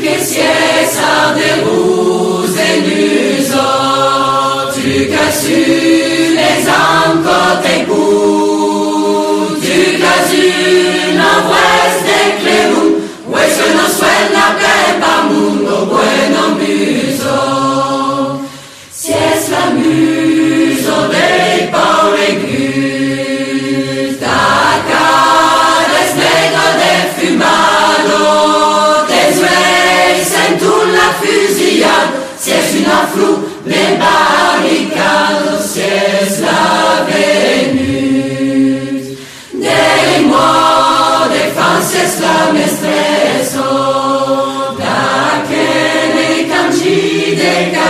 que se.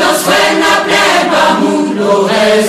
nos fue pleba mundo es.